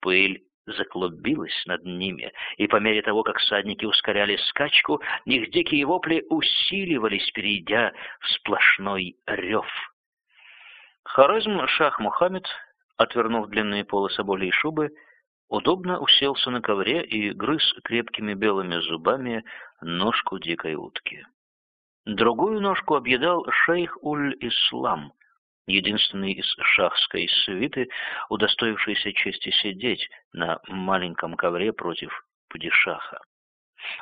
Пыль заклубилась над ними, и по мере того, как всадники ускоряли скачку, их дикие вопли усиливались, перейдя в сплошной рев. Хорезм Шах Мухаммед, отвернув длинные полы соболей шубы, удобно уселся на ковре и грыз крепкими белыми зубами ножку дикой утки. Другую ножку объедал шейх Уль-Ислам, единственный из шахской свиты, удостоившийся чести сидеть на маленьком ковре против падишаха.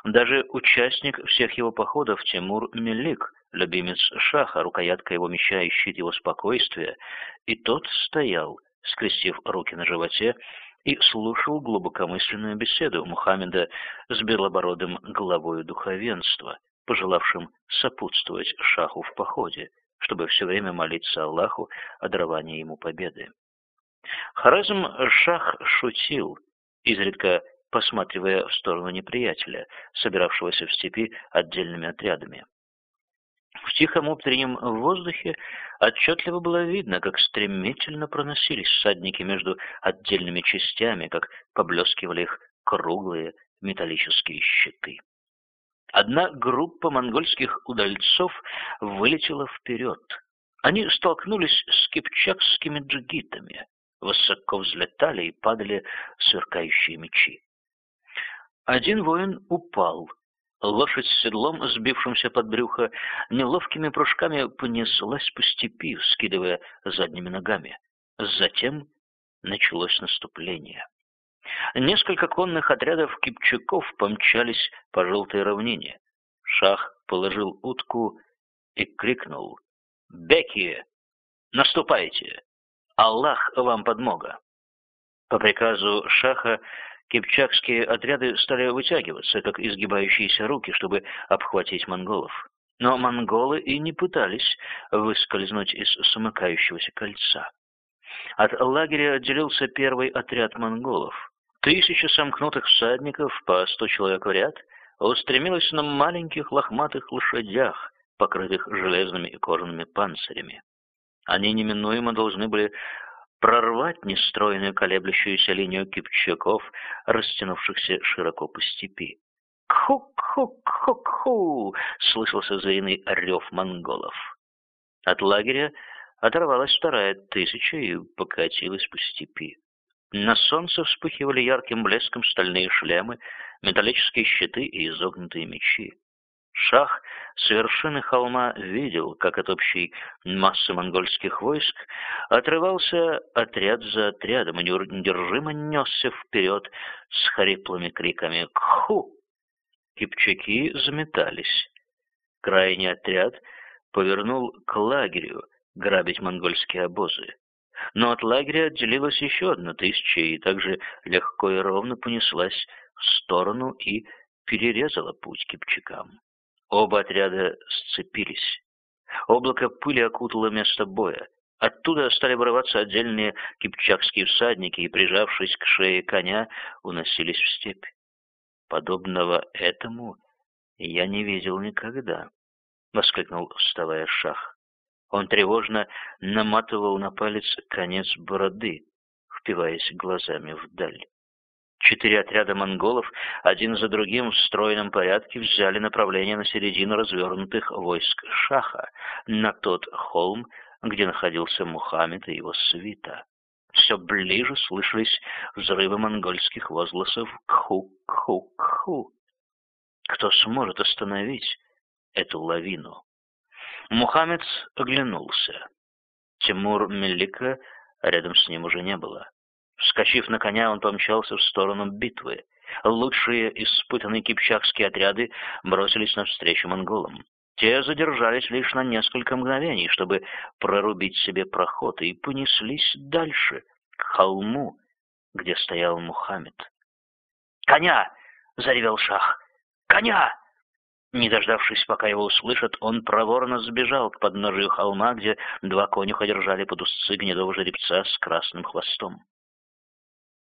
Даже участник всех его походов Тимур Мелик, любимец шаха, рукоятка его меча и щит его спокойствия, и тот стоял, скрестив руки на животе, и слушал глубокомысленную беседу Мухаммеда с белобородым главою духовенства, пожелавшим сопутствовать шаху в походе, чтобы все время молиться Аллаху о даровании ему победы. Харазм Шах шутил, изредка посматривая в сторону неприятеля, собиравшегося в степи отдельными отрядами. В тихом утреннем воздухе отчетливо было видно, как стремительно проносились всадники между отдельными частями, как поблескивали их круглые металлические щиты. Одна группа монгольских удальцов вылетела вперед. Они столкнулись с кипчакскими джигитами, высоко взлетали и падали сверкающие мечи. Один воин упал. Лошадь с седлом, сбившимся под брюхо, неловкими прыжками понеслась по степи, скидывая задними ногами. Затем началось наступление. Несколько конных отрядов кипчаков помчались по желтой равнине. Шах положил утку и крикнул «Беки! Наступайте! Аллах вам подмога!» По приказу Шаха кипчакские отряды стали вытягиваться, как изгибающиеся руки, чтобы обхватить монголов. Но монголы и не пытались выскользнуть из смыкающегося кольца. От лагеря отделился первый отряд монголов. Тысяча сомкнутых всадников, по сто человек в ряд, устремилась на маленьких лохматых лошадях, покрытых железными и кожаными панцирями. Они неминуемо должны были прорвать нестройную колеблющуюся линию кипчаков, растянувшихся широко по степи. «Кху-кху-кху-кху!» — слышался звериный рев монголов. От лагеря оторвалась вторая тысяча и покатилась по степи. На солнце вспыхивали ярким блеском стальные шлемы, металлические щиты и изогнутые мечи. Шах с вершины холма видел, как от общей массы монгольских войск отрывался отряд за отрядом и неудержимо несся вперед с хриплыми криками «Кху!». Кипчаки заметались. Крайний отряд повернул к лагерю грабить монгольские обозы. Но от лагеря отделилась еще одна тысяча и также легко и ровно понеслась в сторону и перерезала путь кипчакам. Оба отряда сцепились. Облако пыли окутало место боя. Оттуда стали вырываться отдельные кипчакские всадники и, прижавшись к шее коня, уносились в степь. Подобного этому я не видел никогда, — воскликнул, вставая шах. Он тревожно наматывал на палец конец бороды, впиваясь глазами вдаль. Четыре отряда монголов один за другим в стройном порядке взяли направление на середину развернутых войск Шаха, на тот холм, где находился Мухаммед и его свита. Все ближе слышались взрывы монгольских возгласов «Кху-кху-кху». Кто сможет остановить эту лавину? Мухаммед оглянулся. Тимур Мелика рядом с ним уже не было. Вскочив на коня, он помчался в сторону битвы. Лучшие испытанные кипчакские отряды бросились навстречу монголам. Те задержались лишь на несколько мгновений, чтобы прорубить себе проход, и понеслись дальше, к холму, где стоял Мухаммед. «Коня!» — заревел шах. «Коня!» Не дождавшись, пока его услышат, он проворно сбежал к подножию холма, где два конюха держали под узцы гнедого жеребца с красным хвостом.